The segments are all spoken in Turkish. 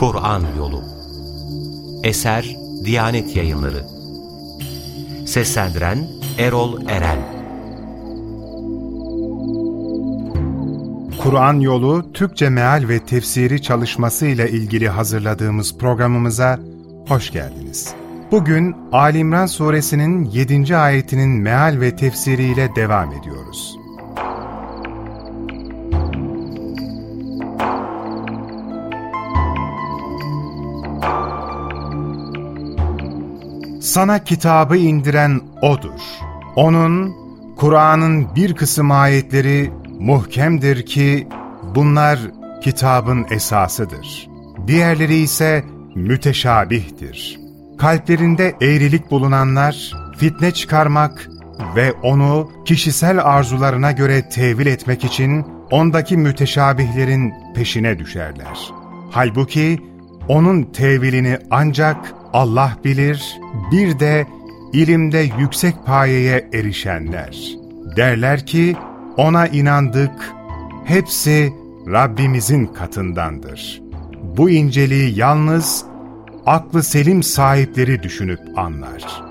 Kur'an Yolu Eser Diyanet Yayınları Seslendiren Erol Eren Kur'an Yolu Türkçe Meal ve Tefsiri çalışması ile ilgili hazırladığımız programımıza hoş geldiniz. Bugün Ali suresinin 7. ayetinin meal ve tefsiriyle devam ediyoruz. Sana kitabı indiren O'dur. O'nun, Kur'an'ın bir kısım ayetleri muhkemdir ki bunlar kitabın esasıdır. Diğerleri ise müteşabihtir. Kalplerinde eğrilik bulunanlar, fitne çıkarmak ve onu kişisel arzularına göre tevil etmek için ondaki müteşabihlerin peşine düşerler. Halbuki onun tevilini ancak Allah bilir, bir de ilimde yüksek payeye erişenler. Derler ki, ona inandık, hepsi Rabbimizin katındandır. Bu inceliği yalnız aklı selim sahipleri düşünüp anlar.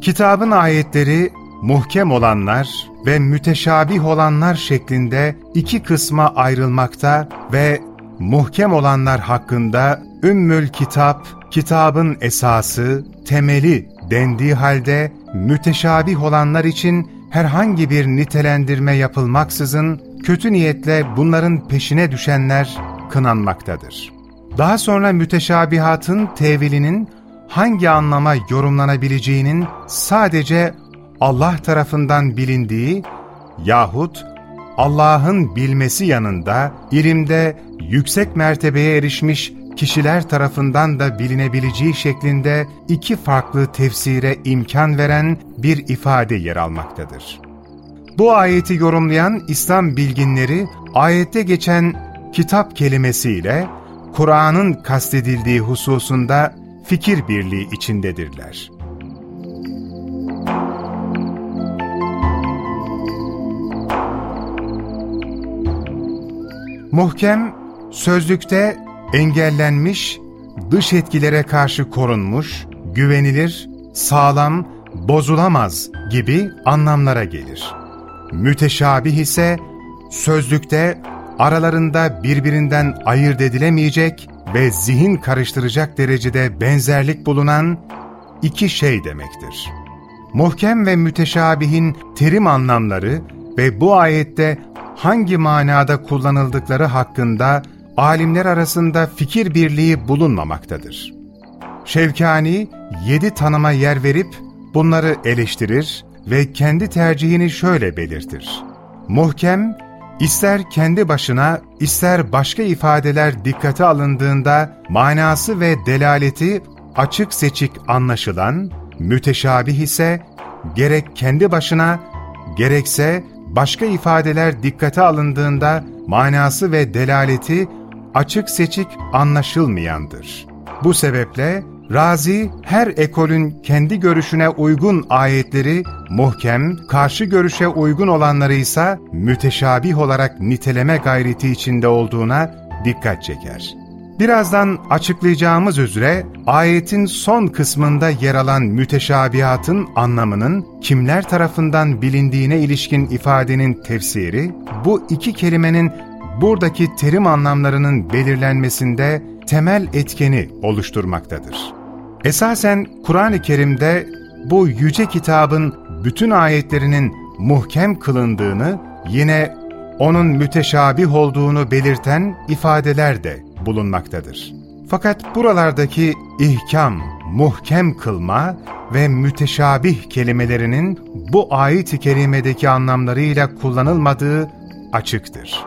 Kitabın ayetleri muhkem olanlar ve müteşabih olanlar şeklinde iki kısma ayrılmakta ve muhkem olanlar hakkında Ümmül Kitap, kitabın esası, temeli dendiği halde müteşabih olanlar için herhangi bir nitelendirme yapılmaksızın kötü niyetle bunların peşine düşenler kınanmaktadır. Daha sonra müteşabihatın tevilinin hangi anlama yorumlanabileceğinin sadece Allah tarafından bilindiği yahut Allah'ın bilmesi yanında ilimde yüksek mertebeye erişmiş kişiler tarafından da bilinebileceği şeklinde iki farklı tefsire imkan veren bir ifade yer almaktadır. Bu ayeti yorumlayan İslam bilginleri ayette geçen kitap kelimesiyle Kur'an'ın kastedildiği hususunda fikir birliği içindedirler. Muhkem, sözlükte engellenmiş, dış etkilere karşı korunmuş, güvenilir, sağlam, bozulamaz gibi anlamlara gelir. Müteşabih ise sözlükte aralarında birbirinden ayırt edilemeyecek ve zihin karıştıracak derecede benzerlik bulunan iki şey demektir. Muhkem ve müteşabihin terim anlamları ve bu ayette hangi manada kullanıldıkları hakkında alimler arasında fikir birliği bulunmamaktadır. Şevkani, yedi tanıma yer verip bunları eleştirir ve kendi tercihini şöyle belirtir. Muhkem, ister kendi başına, ister başka ifadeler dikkate alındığında manası ve delaleti açık seçik anlaşılan, müteşabih ise gerek kendi başına, gerekse başka ifadeler dikkate alındığında manası ve delaleti açık seçik anlaşılmayandır. Bu sebeple Razi her ekolün kendi görüşüne uygun ayetleri muhkem, karşı görüşe uygun olanları ise müteşabih olarak niteleme gayreti içinde olduğuna dikkat çeker. Birazdan açıklayacağımız üzere ayetin son kısmında yer alan müteşabihatın anlamının kimler tarafından bilindiğine ilişkin ifadenin tefsiri, bu iki kelimenin buradaki terim anlamlarının belirlenmesinde temel etkeni oluşturmaktadır. Esasen Kur'an-ı Kerim'de bu yüce kitabın bütün ayetlerinin muhkem kılındığını, yine onun müteşabih olduğunu belirten ifadeler de bulunmaktadır. Fakat buralardaki ihkam, muhkem kılma ve müteşabih kelimelerinin bu ayet-i kerimedeki anlamlarıyla kullanılmadığı açıktır.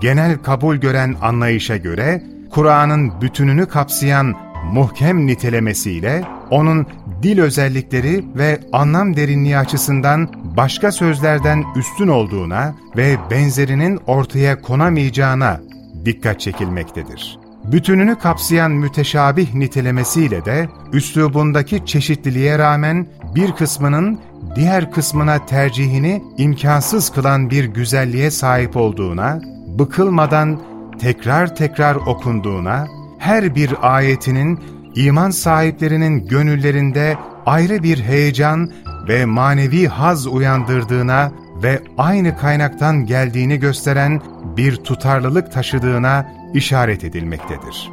Genel kabul gören anlayışa göre, Kur'an'ın bütününü kapsayan muhkem nitelemesiyle, onun dil özellikleri ve anlam derinliği açısından başka sözlerden üstün olduğuna ve benzerinin ortaya konamayacağına dikkat çekilmektedir. Bütününü kapsayan müteşabih nitelemesiyle de üslubundaki çeşitliliğe rağmen bir kısmının diğer kısmına tercihini imkansız kılan bir güzelliğe sahip olduğuna, bıkılmadan tekrar tekrar okunduğuna, her bir ayetinin iman sahiplerinin gönüllerinde ayrı bir heyecan ve manevi haz uyandırdığına ve aynı kaynaktan geldiğini gösteren bir tutarlılık taşıdığına işaret edilmektedir.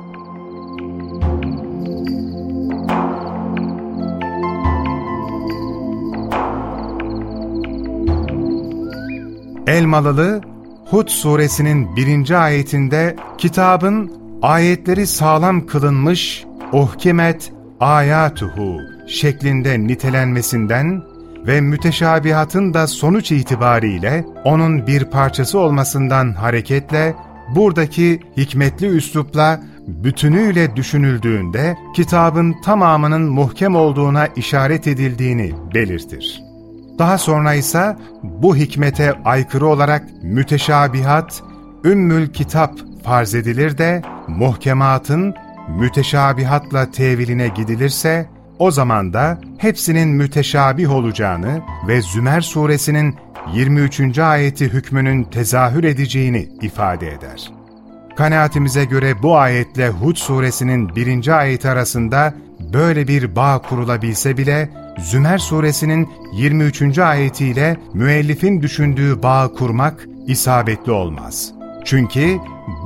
Elmalılı, Hud suresinin birinci ayetinde kitabın ayetleri sağlam kılınmış, uhkimet ayatuhu şeklinde nitelenmesinden ve müteşabihatın da sonuç itibariyle onun bir parçası olmasından hareketle buradaki hikmetli üslupla bütünüyle düşünüldüğünde kitabın tamamının muhkem olduğuna işaret edildiğini belirtir. Daha sonra ise bu hikmete aykırı olarak müteşabihat, ümmül kitap farz edilir de muhkematın müteşabihatla teviline gidilirse o zaman da hepsinin müteşabih olacağını ve Zümer suresinin 23. ayeti hükmünün tezahür edeceğini ifade eder. Kanaatimize göre bu ayetle Hud suresinin 1. ayeti arasında böyle bir bağ kurulabilse bile Zümer suresinin 23. ayetiyle müellifin düşündüğü bağ kurmak isabetli olmaz. Çünkü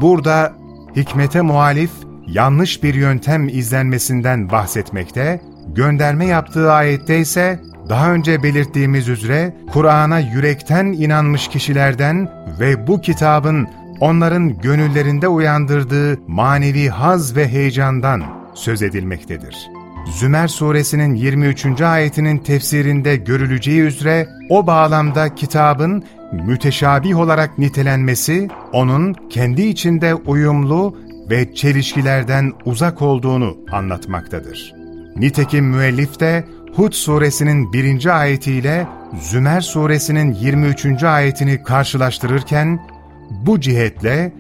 burada hikmete muhalif yanlış bir yöntem izlenmesinden bahsetmekte, gönderme yaptığı ayette ise daha önce belirttiğimiz üzere Kur'an'a yürekten inanmış kişilerden ve bu kitabın onların gönüllerinde uyandırdığı manevi haz ve heyecandan söz edilmektedir. Zümer suresinin 23. ayetinin tefsirinde görüleceği üzere o bağlamda kitabın müteşabih olarak nitelenmesi, onun kendi içinde uyumlu ve çelişkilerden uzak olduğunu anlatmaktadır. Nitekim müellif de Hud suresinin 1. ayetiyle Zümer suresinin 23. ayetini karşılaştırırken, bu cihetle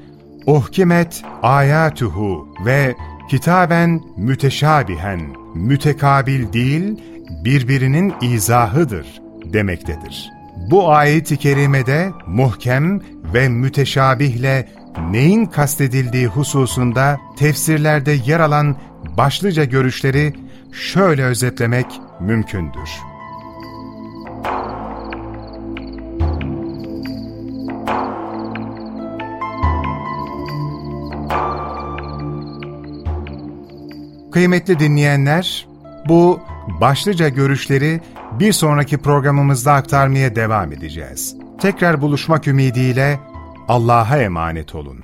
uhkimet ayatuhu ve kitaben müteşabihen, mütekabil değil, birbirinin izahıdır demektedir. Bu ayet-i kerimede muhkem ve müteşabihle neyin kastedildiği hususunda tefsirlerde yer alan başlıca görüşleri şöyle özetlemek mümkündür. Kıymetli dinleyenler, bu başlıca görüşleri bir sonraki programımızda aktarmaya devam edeceğiz. Tekrar buluşmak ümidiyle Allah'a emanet olun.